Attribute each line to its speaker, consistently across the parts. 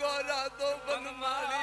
Speaker 1: गोरा तो बनमाली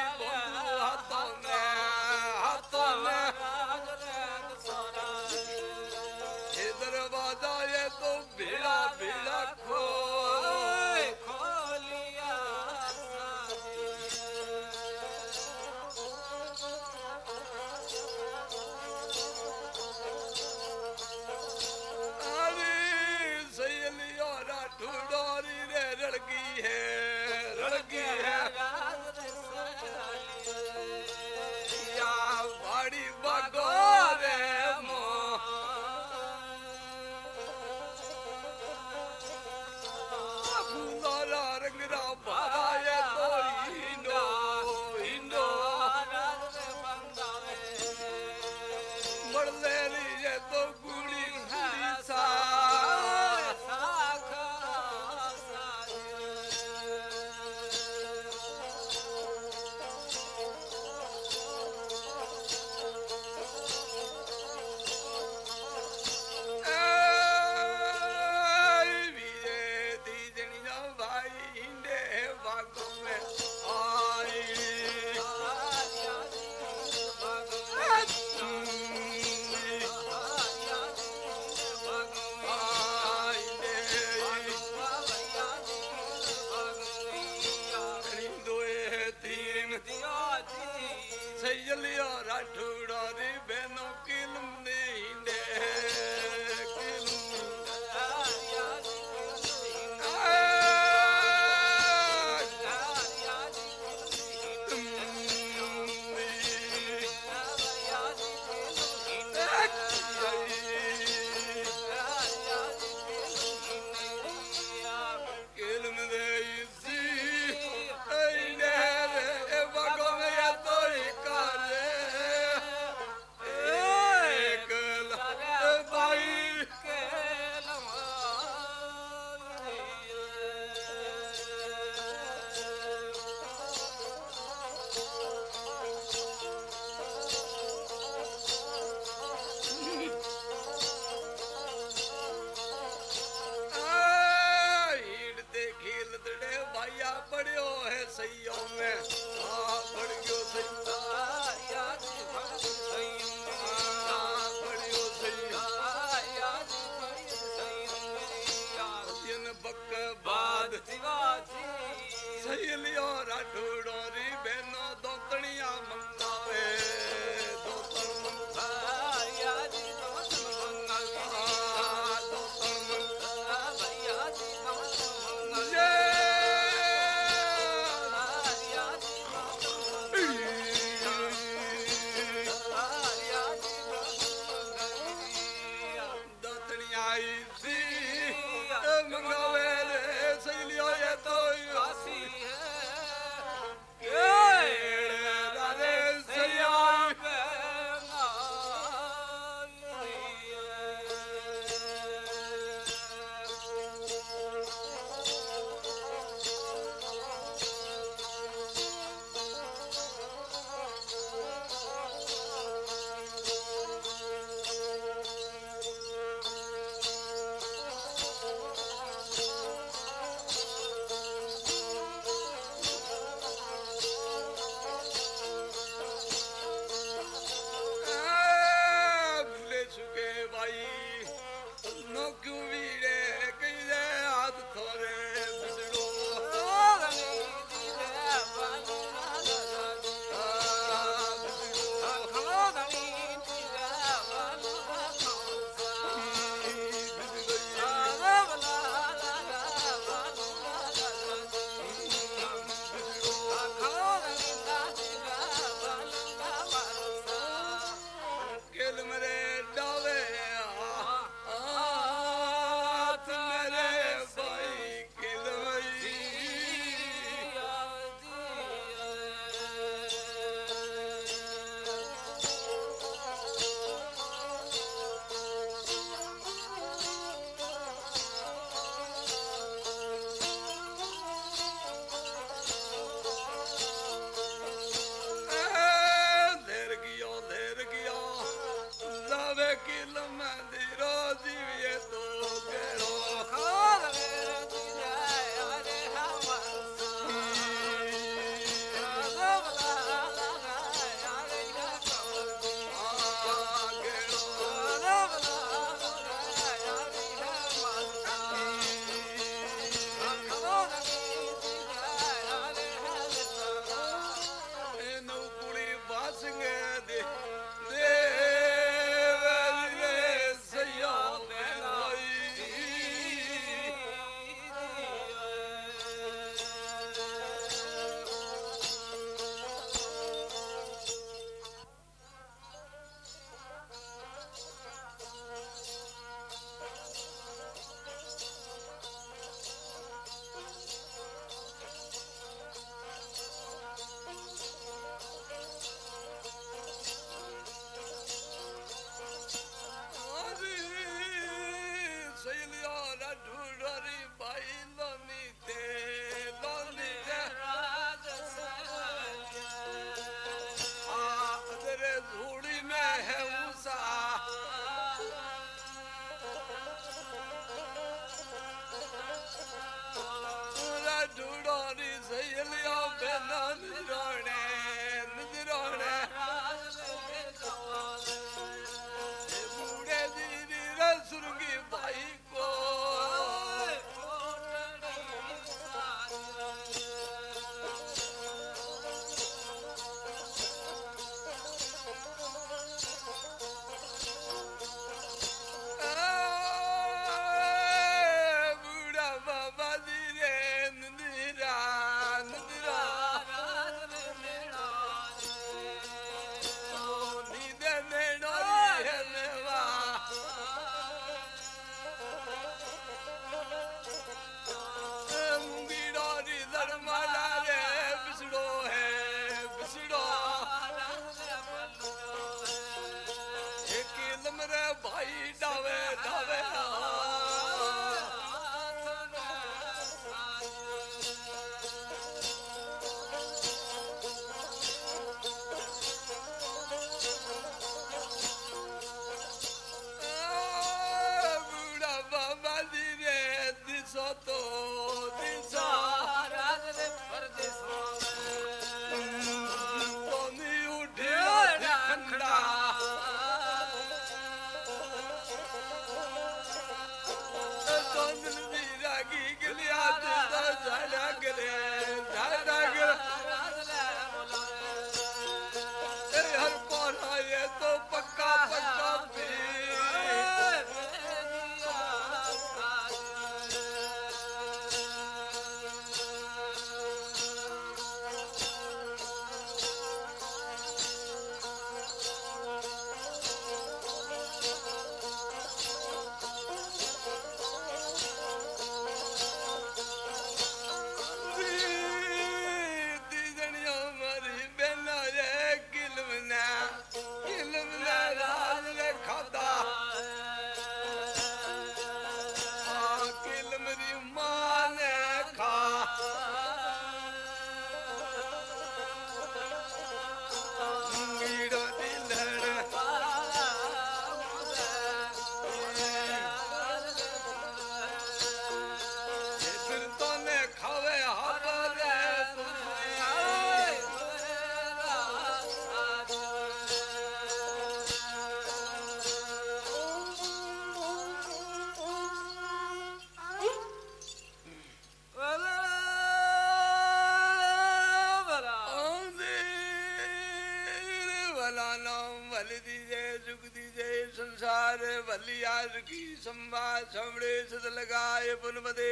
Speaker 1: संवाद समड़े सद लगाए पुन बदे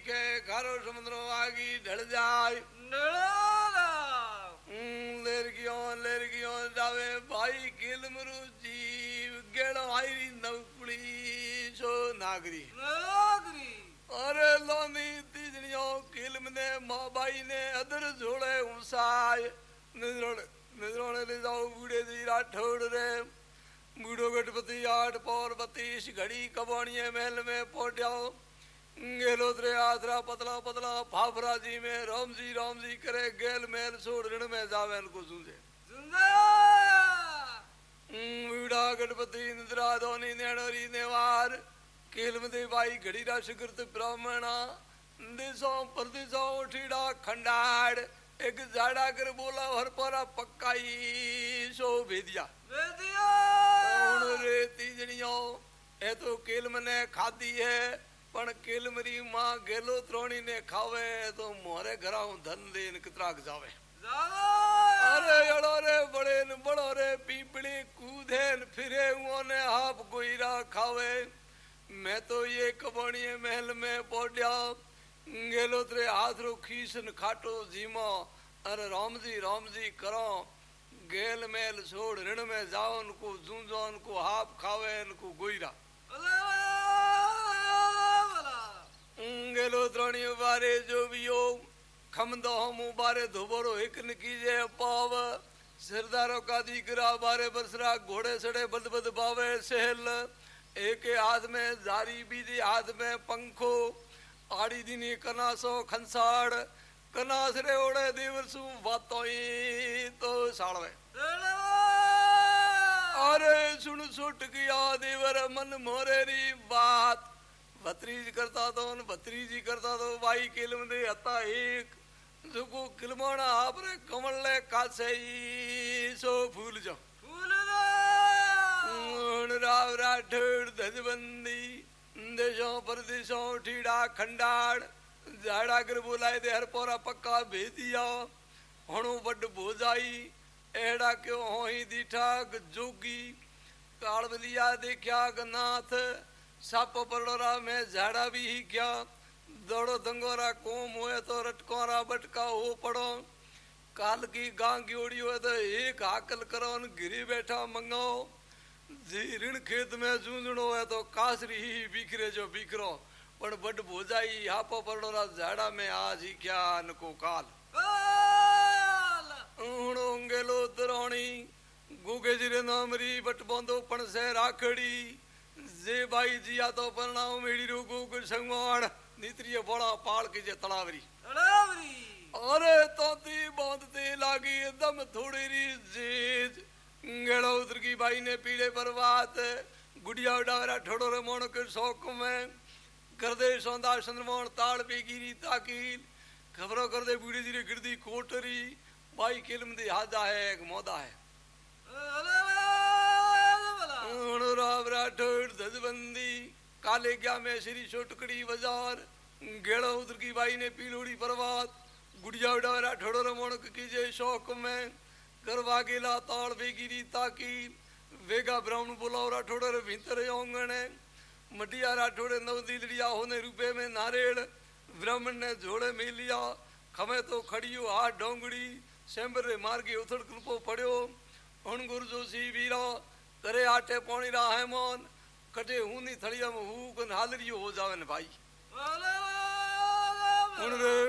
Speaker 1: के घरों समुद्रों आगी ढल जाए। लेरगियों लेरगियों जावे भाई गिलमरु जीव गेड़ो आईरी नवकुड़ी सो नागरी।
Speaker 2: नागरी।
Speaker 1: अरे लोनी तीजनियों किलम ने माँ बाई ने अदर झोड़े उसाए। निद्रोड़े निद्रोड़े ले जाओ बूढ़े जी राठौड़ रे। बूढ़ो गणपति आठ पौर बत्तीस घड़ी कबाड़िए महल में पोट्याओ गेलोत्रे आसरा पतला पतला फाफरा जी में राम जी राम जी करे गेल मेल छोड़ ऋण में जावे को सूझे। बूढ़ा गणपति निद्रा धोनी नेणोरी नेवार केलमदे बाई घड़ी रा सुकृत ब्राह्मणा दिशों प्रदिशों उठीड़ा खंडाड़ एक जाड़ा कर बोला हर पारा पक्काई सो भेदिया। रे तीजड़ियों ए तो केलम ने खादी है पण केलमरी माँ गेलो त्रोणी ने खावे तो मोरे घरा धन देन कितराक जावे। अरे अड़ो रे बड़े न बड़ो रे पीपड़ी कूदे न फिरे ने आप गोईरा खावे। मैं तो ये कबड़िए महल में पौड्या गेलो त्रे हाथ रो खीसन खाटो जीमो। अरे राम जी राम जी करो। गेल मेल छोड़ ऋण में जाओ उनको जूझो उनको हाफ़ खावे उनको गोईरा गेलो द्रोणी बारे जो भी हो खमदो हम बारे धोबरो एक न कीजे पाव सिरदारो का दीकरा बारे बरसरा घोड़े सड़े बद बद बावे सहल एक हाथ में जारी बीजे हाथ में पंखो आड़ी दिनी कनासो खंसाड़ કનાસરે ઓળે દિવસું વાતોઈ તો સાળવે અરે સુણ સુટ ગયા દેવર મન મોરેરી વાત ભત્રીજ કરતા તો ભત્રીજી કરતા તો બાઈ કિલમ દે હતા એક સુકુ કિલમણ આપરે કમળલે કાસે સો ફૂલ જો ફૂલ રાવ રાઠોડ ધજબંદી દેશો પરદેશો ઠીડા ખંડાડ ਜਾੜਾ ਕਰ ਬੁਲਾਏ ਤੇ ਹਰ ਪੋਰਾ ਪੱਕਾ बड़ ਹਣੋ ਵੱਡ ਭੋਜਾਈ ਐੜਾ ਕਿਉ ਹੋਈ ਦੀ ਠਾਗ ਜੋਗੀ ਕਾਲਵਲੀਆ ਦੇਖਿਆ ਗਨਾਥ ਸੱਪ ਪਰੜੋਰਾ ਮੈਂ ਝਾੜਾ ਵੀ ਹੀ ਗਿਆ दौड़ो दंगोरा कोम हुए तो रटकोरा बटका हो पड़ो। काल की गांग उड़ी हुए तो एक हाकल करो गिरी बैठा मंगाओ जी ऋण खेत में जूझणो है तो कासरी ही बिखरे जो बिखरो। पण बड भोजाई हापो पड़ोरा झाड़ा में आज ही क्या नको काल ऊणो दरोणी गुगे जिरे नामरी बट बोंदो पण से राखड़ी जे भाई जिया तो परनाव मेड़ी रो गुग संगवाण नित्रिय बड़ा पाल की जे तड़ावरी अरे तोती बांधते लागी दम थोड़ी री जेज गेड़ो उतर की भाई ने पीले पर बात गुड़िया डावरा ठोड़ो रे मोण के शौक में कर दे सौंदा चंद्रमोहन ताड़ पे गिरी ताकील खबरों कर दे बूढ़ी गिरदी कोटरी भाई किलम दे हाजा है एक मोदा है राठौड़ धजबंदी काले क्या में श्री छोटकड़ी बाज़ार गेड़ो उतर की भाई ने पीलोड़ी परवात गुड़िया डावरा ठोड़ो रे मोण कीजे शौक में गरबा गेला ताड़ बेगिरी ताकी वेगा ब्राह्मण बुलाओ राठौड़े भीतर ओंगणे मटिया राठौड़े नव दीदड़िया होने रूपे में नारेड़ ब्राह्मण ने जोड़े मिलिया, खमे तो खड़ियो हाथ डोंगड़ी सेम्बर मार्गी उथड़ कृपो पड़्यो उन गुरजोशी वीरा, करे आटे पौणी रा है मोन कटे हूनी थड़िया में हू कन हो जावे भाई।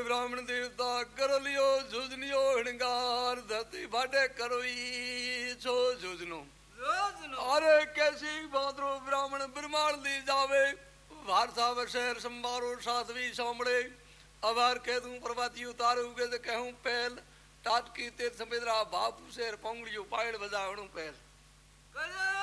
Speaker 1: ब्राह्मण देवता कर लियो जुजनियो, हिणगार धरती बाटे करोई, छो जुजनो। अरे कैसी बादरो ब्राह्मण ब्रह्मांड दी जावे। वारसा शहर संभारो सातवी सामड़े। अभार कह दूँ प्रभाती उतारू तो कहूँ पहल टाटकी तेर समेदरा बापू शेर पोंगड़ियो पायड़ बजावणू पहल
Speaker 2: जोनी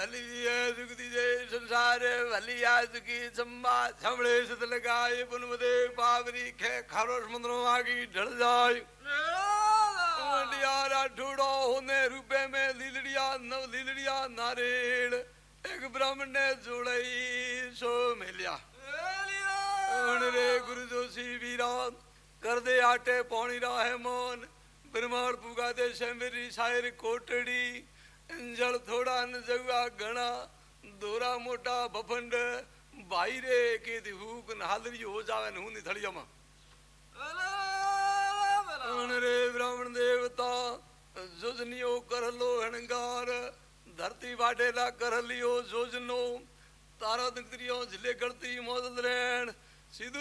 Speaker 1: नाम भली है जुगति जय संसार भली आज की चंबा छमड़े सत लगाए पुनमदे पावरी खे खारो समुद्रों आगी ढल जाए मंडियारा ढूढ़ो होने रूपे में लीलड़िया नव लीलड़िया नारेड़ एक ब्राह्मण ने जोड़ई सो मिलिया रे गुरु जोशी वीरान कर दे आटे पौनी राहे मोन ब्रह्मांड पुगा दे शंबरी जल थोड़ा न जगवा घना दोरा मोटा बफंड भाई रे के हुक नालरी हो जावे न हुनी थड़िया मा अण रे ब्राह्मण देवता, जोजनियो कर लो हणगार, धरती वाडेला कर लियो जोजनो। तारा दंगरियो झिले गड़ती मौजल रहन सीधू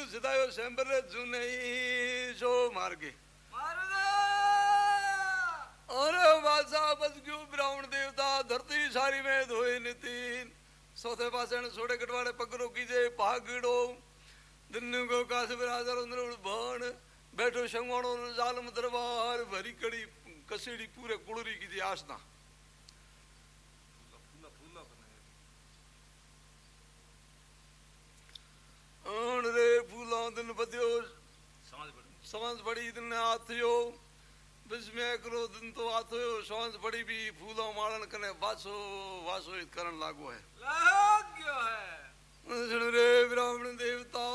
Speaker 1: सिधायो शंबर जुनई जो मार्गे अरे वासा बस क्यों ब्राह्मण देवता धरती सारी में धोए नितिन सोते पासे सोड़े कटवाड़े पकड़ो कीजे पागड़ो दिन को काश बिराजर अंदर भण बैठो शंगवाणो जालम दरबार। भरी कड़ी कसीड़ी पूरे कुड़री की थी आसना। अण रे फूला दिन बदियो साँझ बड़ी। दिन आथियो बिस्मय करो दिन तो आथियो साँझ बड़ी भी फूला मारन कने वासो वासो इत करण लागो है सुन रे ब्राह्मण देवता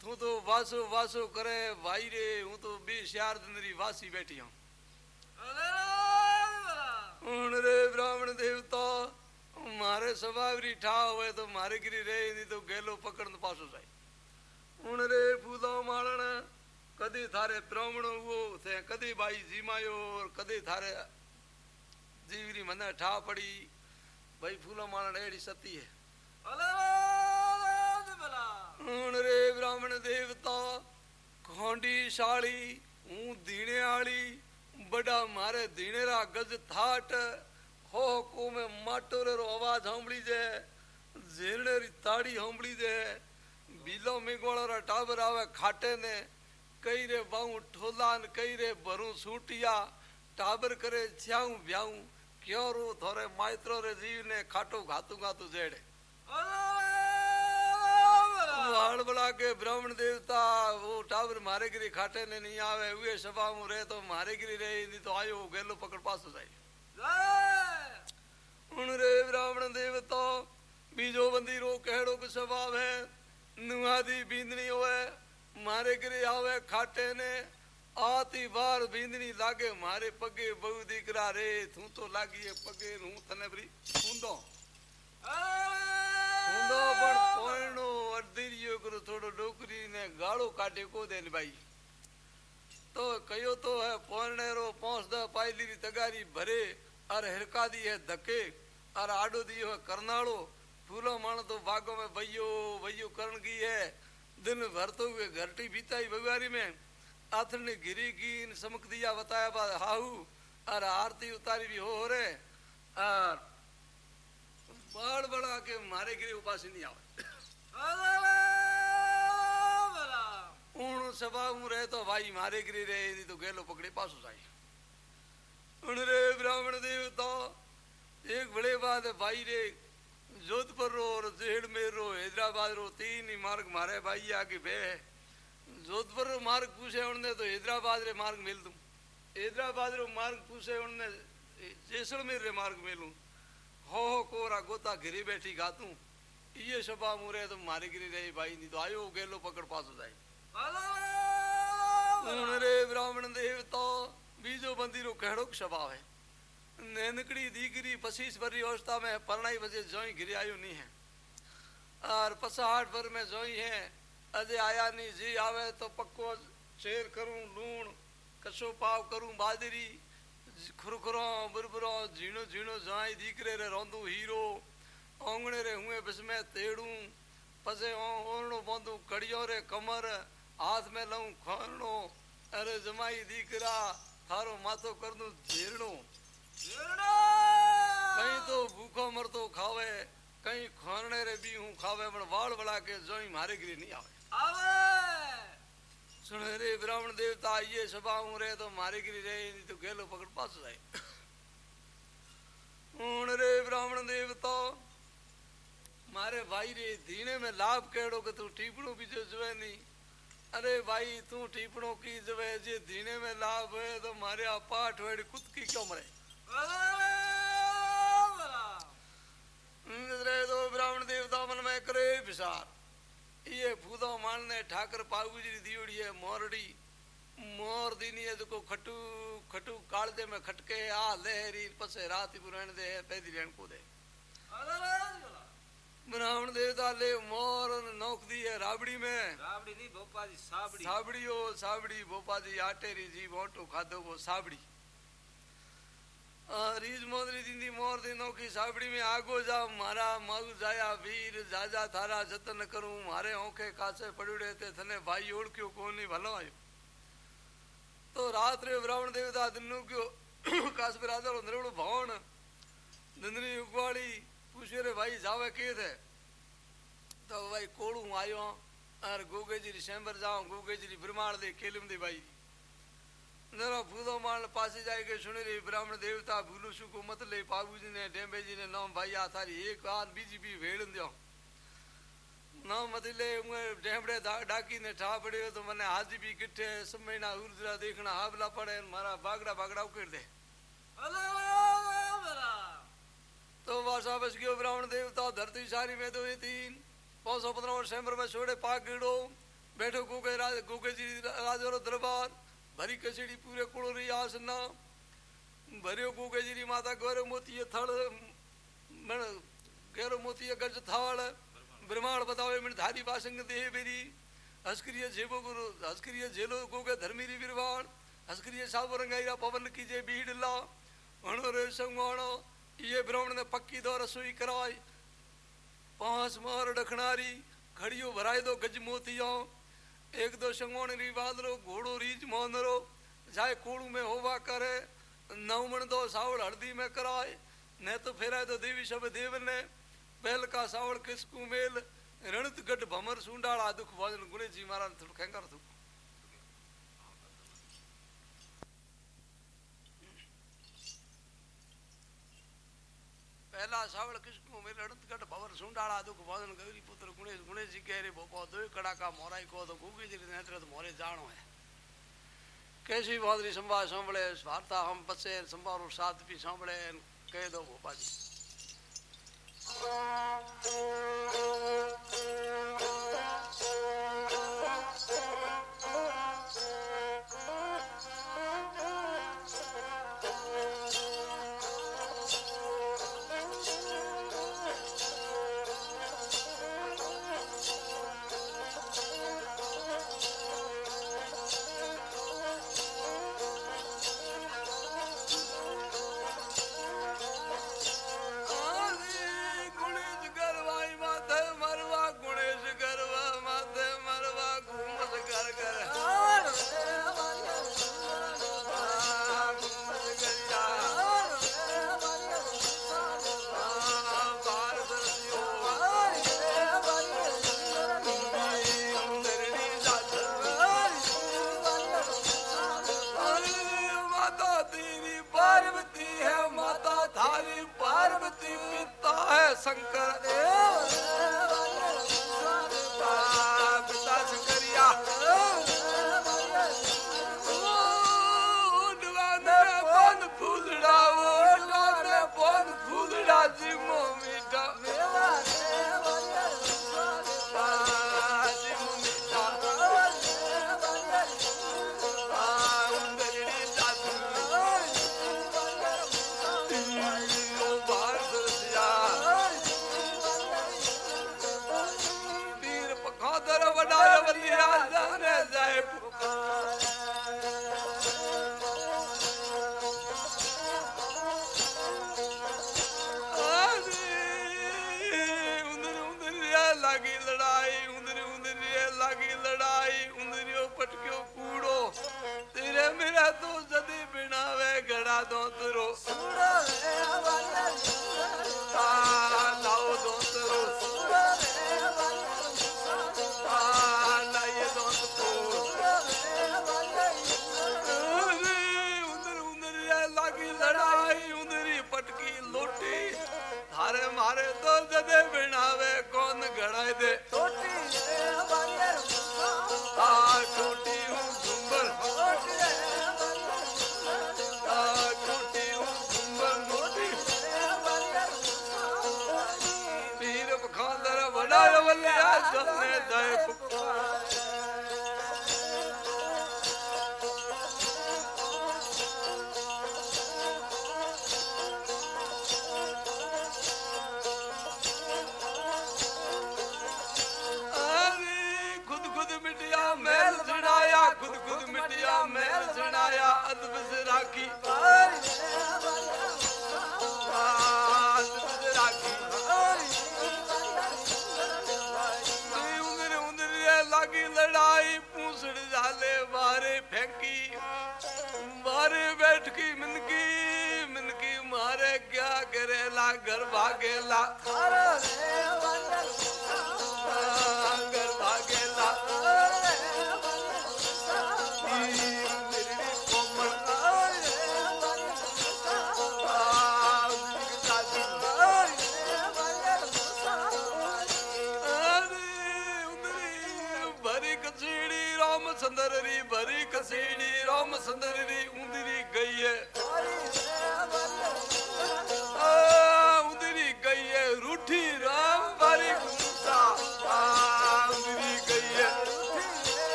Speaker 1: तू तो वासो वासो करे भाई रे हूँ तो बेशार दिन वासी बैठी हूँ हूँ रे ब्राह्मण देवता मारे स्वभाव री ठा हुए तो मारे गिरी रे नहीं तो गेलो पकड़न पासो जाए हूँ रे फूला કદી થારે પ્રમણો ઉવો છે કદી બાઈ જીમાયો કદી થારે જીવરી મને ઠા પડી ભાઈ ફૂલો મારણ એડી સતી હે હું રે બ્રાહ્મણ દેવતા ખોંડી શાળી હું ધીણે આળી બડા મારે ધીણેરા ગજ થાટ હો કોમે માટોરેરો અવાજ સાંભળી છે ઝીણેરી તાળી સાંભળી છે બીલો મેઘવાળો ટાબર આવે ખાટે ને कई रे बाऊ ठोलान कई रे भरू सूटिया, टाबर करे छ्याऊ ब्याऊ, क्यों रू थोरे माइत्रो रे जीव ने खाटो घातू घातू जेड़े। हाड़ के ब्राह्मण देवता, वो टावर मारे गिरी खाटे ने नहीं आवे हुए सभा में रहे तो मारे गिरी रहे नहीं तो आयो, गेलो पकड़ पास हो जाए उन रे ब्राह्मण देवता, बीजो बंदी रो कहड़ो के स्वभाव है नुहादी बींदनी होए મારે ઘરે આવે ખાટે ને આતી વાર ભીંદની લાગે મારે પગે બહુ દીકરા રે તું તો લાગીએ પગે હું તને ફરી ઊંધો ઊંધો પણ પોણો અડધીરિયો કરો થોડો ડોકરીને ગાળો કાઢે કો દે ને ભાઈ તો કયો તો હે પોણેરો પોંચ દ પાયલીરી તગારી ભરે અર હેરકાદી હે ધકે અર આડો દિયો હે કરનાળો ફૂલો માણો તો ભાગો મેં ભૈયો ભૈયો કરણ ગઈ હે दिन भर तो घरटी बीताई भगवारी में। आथर ने गिरी की समक दिया बताया बा, हाहू अर आरती उतारी भी हो रे। और बाड़ बड़ा के मारे गिरे, उपास नहीं आवे। सभा रहे तो भाई मारे गिरी रहे नहीं तो गेलो पकड़े पासो जाए। उन रे ब्राह्मण एक बड़े बात भाई रे जोधपुर रो और जेड़मेर रो हैदराबाद रो तीन ही मार्ग मारे भाई आगे बे। जोधपुर रो मार्ग पूछे उनने तो हैदराबाद रे मार्ग मिल दूँ। हैदराबाद रो मार्ग पूछे उनने जैसलमेर रे मार्ग मिलूं। हो हो कोरा गोता घिरी बैठी गातू। ये सभा मुरे तो मारे गिरी रही भाई नहीं तो आयो गेलो पकड़ पास हो जाए रे ब्राह्मण देवता बीजो बंदीरो कहड़ो स्वभाव है। नैनकड़ी दीकरी पच्चीस भरी अवस्था में परनाई बजे जोई गिरी आयु नहीं है। और पचास भर में जोई है। अजय आया नहीं जी आवे तो पक्को शेर करूँ, लूण कशो पाव करूँ, बाजरी, खुरखुरो, बुरबुरो, झीणो झीणो जाई दीकरे रे रोंदू हीरो। ओंगणे रे हुए बिस्मे तेड़ू, पसे ओरणो बोंदू कड़ियो रे कमर, हाथ में लऊं खोरणो अरे जमाई दीकरा थारो माथो कर दूँ झेरणो कहीं तो भूखो मरतो खावे कहीं खोरणे रे भी हूँ खावे पण वाड़ बड़ा के जोई मारे गिरी नहीं आवे सुन रे ब्राह्मण देवता ये सभा हूँ रे तो मारे गिरी रे नहीं तो गेलो पकड़ पास जाए ਹੁਣ रे ब्राह्मण देवता मारे भाई रे धीने में लाभ केड़ो के तू टीपणो भी जो जवे नहीं अरे भाई तू टीपणो की जवे जे धीने में लाभ है तो मारे पाठ वेड़ी कुत की क्यों तो ब्राह्मण देवता मन में करे विचार ये फूदो मानने ठाकर पागू दियोड़ी है मोरड़ी। मोर दीनी है जो खटू खटू कालदे में खटके आ लहरी पसे रात पुराण दे पैदी रेण को दे। ब्राह्मण देवता ले मोर नौक दी है राबड़ी में।
Speaker 2: राबड़ी नहीं भोपा जी साबड़ी।
Speaker 1: साबड़ी हो साबड़ी भोपा जी आटे जी मोटो खादो वो साबड़ी। रीज मोदरी जिंदी मोर दी नौकी साबड़ी में आगो जा, मारा माऊ जाया वीर, जाजा थारा जतन करूँ, मारे औखे कासे पड़ुड़े ते थने भाई ओळख्यो कोनी भलो आयो। तो रात रे ब्राह्मण देवता दिनु क्यो, कास पे राजा नरवड़ो भवन। नंदनी उगवाड़ी पूछे रे भाई, जावे के थे? तो भाई, कोड़ू आयो और गोगे जी शैम्बर जाओ गोगे जी जरा फूलो माल पासे जाके सुने रे ब्राह्मण देवता भूलू सु को मत ले बाबू जी ने डेम्बे जी ने, नाम भाई आ थारी, एक बात बीजी भी भेड़ दियो। नाम मत ले उए डेम्बड़े डाकी ने ठा पड़ियो तो मने हाजी भी किठे समयना उर्जरा देखना हाबला पड़े, मारा बागड़ा बागड़ा उकेड़ दे। तो वासा बस गयो ब्राह्मण देवता, धरती सारी में दो तीन, पाँच सौ पंद्रह शैम्बर में छोड़े पाक गिड़ो बैठो गुगे राज, गुगे जी राजो दरबार भरी कचड़ी पूरे कुड़ो रही आसना भरियो गुगे जी माता गौरव मोती थड़ मन गैरो मोती गज थाड़ ब्रह्मांड बतावे मन धारी बासंग देह बेरी हस्क्रिय जेबो गुरु हस्क्रिय जेलो गोगे धर्मीरी बिरवाण हस्क्रिय साबो रंगाईरा पवन की जे बीड़ ला हणो रे संगवाणो ये ब्राह्मण ने पक्की दो रसोई कराई पाँच मार डखनारी खड़ियो भराई दो गज मोतिया एक दो संगोण रिवाद रो घोड़ो रीज मोनरो जाए कूड़ में होवा करे नवमण दो सावड़ हल्दी में कराए, न तो फेरा तो देवी सब देव ने बैल का सावड़ किसकू मेल रणत गढ़ भमर सुंडाला दुख भजन गुणे जी महाराज थोड़ा खेंगर थू पहला सावड़ किसको मेरे अड़त गट भवर सुंडाला दुख भजन गौरी पुत्र गुणेश गुणेश जी कह रे भोपो दो कड़ा का मोराई को तो गुगी जी नेत्र तो मोरे जानो है कैसी भादरी संभा सांभळे वार्ता हम पसे संभारो साथ भी सांभळे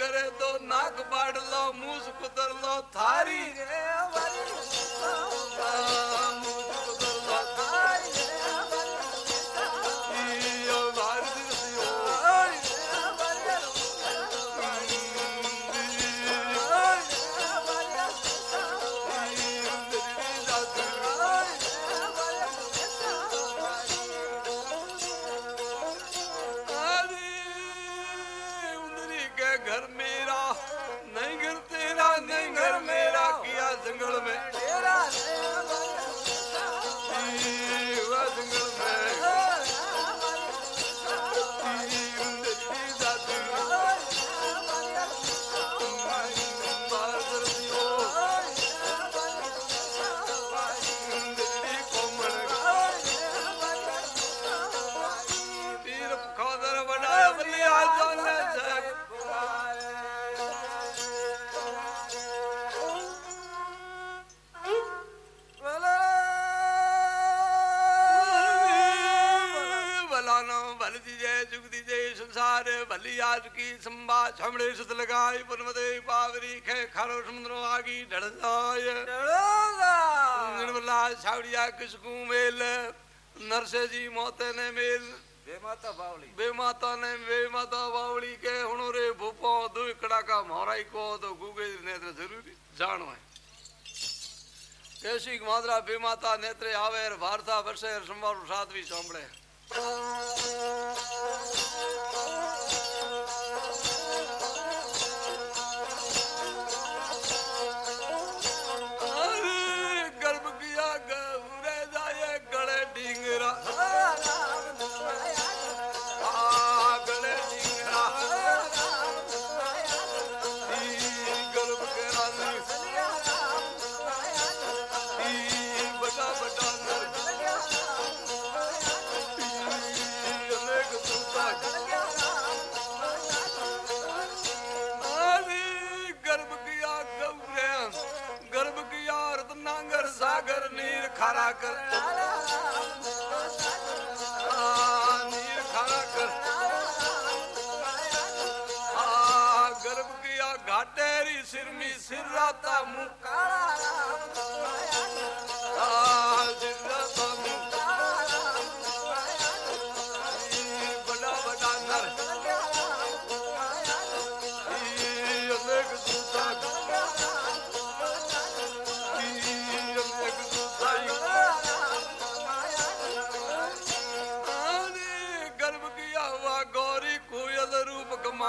Speaker 1: करे तो नाक बाढ़ लो मुँह कुतर लो थारी है छमड़े सुत लगाई पुनमते पावरी खे खारो समुद्रो आगी ढड़दाय निर्मला छावड़िया किसकू मेल? नरसे जी मोते ने मेल।
Speaker 2: बेमाता बावली।
Speaker 1: बेमाता ने बेमाता बावली के हुनो रे भूपो दुई कड़ाका मोराई को तो गूगे नेत्र ज़रूरी जानो है। कैसी मादरा बेमाता नेत्रे आवेर भारता वर्षे संभार साथ भी सांभळे। तो तो गर्भ किया घाटेरी सिरमी सिर
Speaker 3: राता
Speaker 1: मुकाला।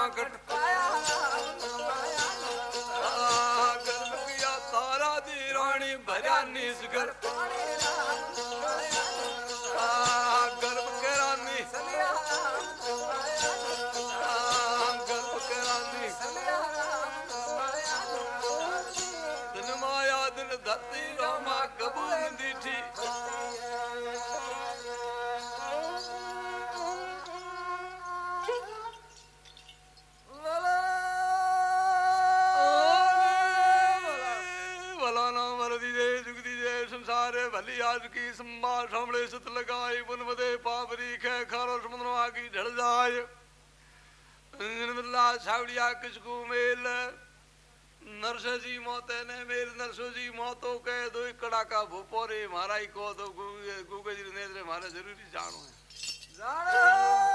Speaker 1: Margaret की सम्मा सामने सुत लगाई बुनवदे पापरी खे खारो समुद्रमा की ढल जाय निर्मला छावड़िया किसको मेल? नरसो जी मौत ने मेल। नरसो जी मौतो के दो कड़ा का भूपोरे मारा ही को तो गुगे जी ने मारे, ज़रूरी जानो है। जानो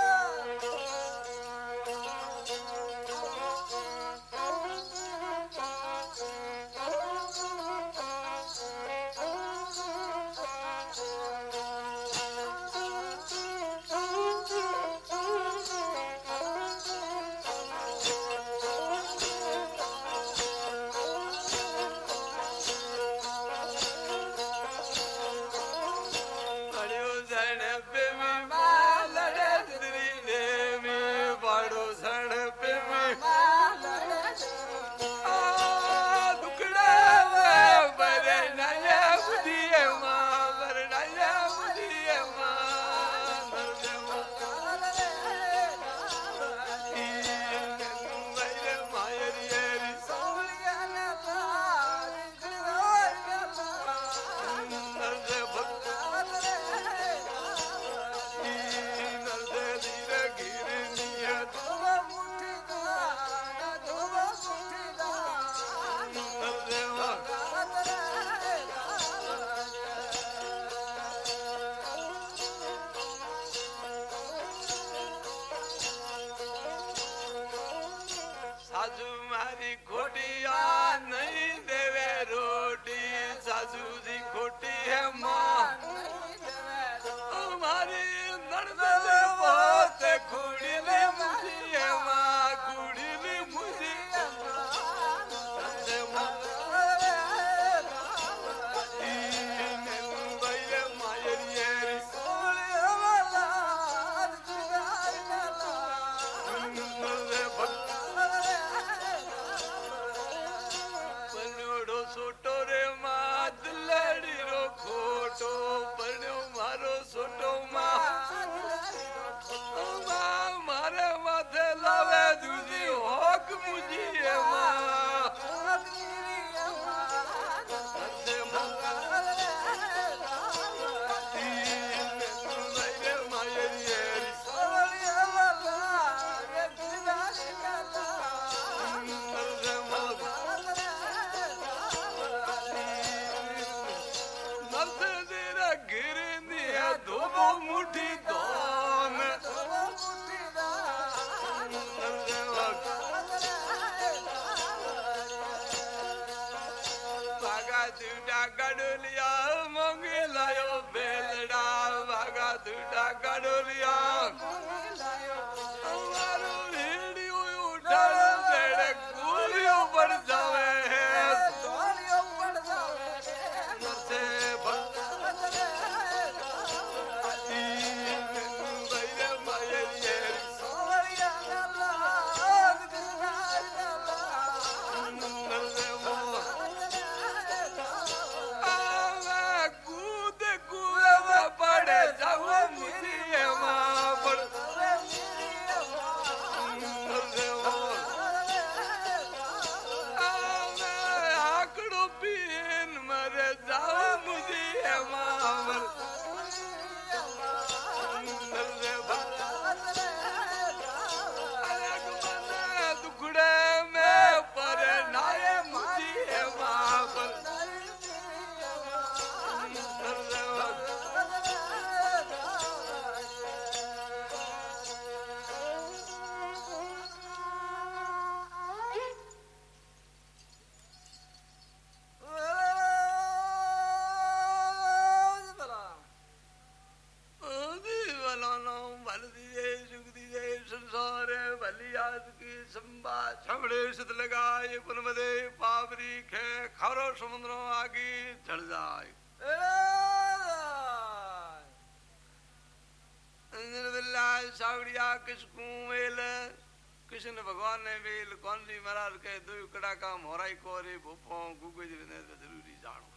Speaker 1: કાકા મોરાઈ કોરી ભૂપો ગુગજરીને જરૂરી જાણો.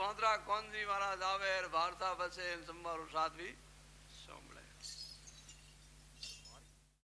Speaker 1: વાંદરા કોનજી મહારાજ આવે ભારતા બસે એમ સંભાળું સાધવી.